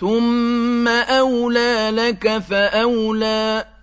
ثُمَّ أَوْلَىٰ لَكَ فَأَوْلَىٰ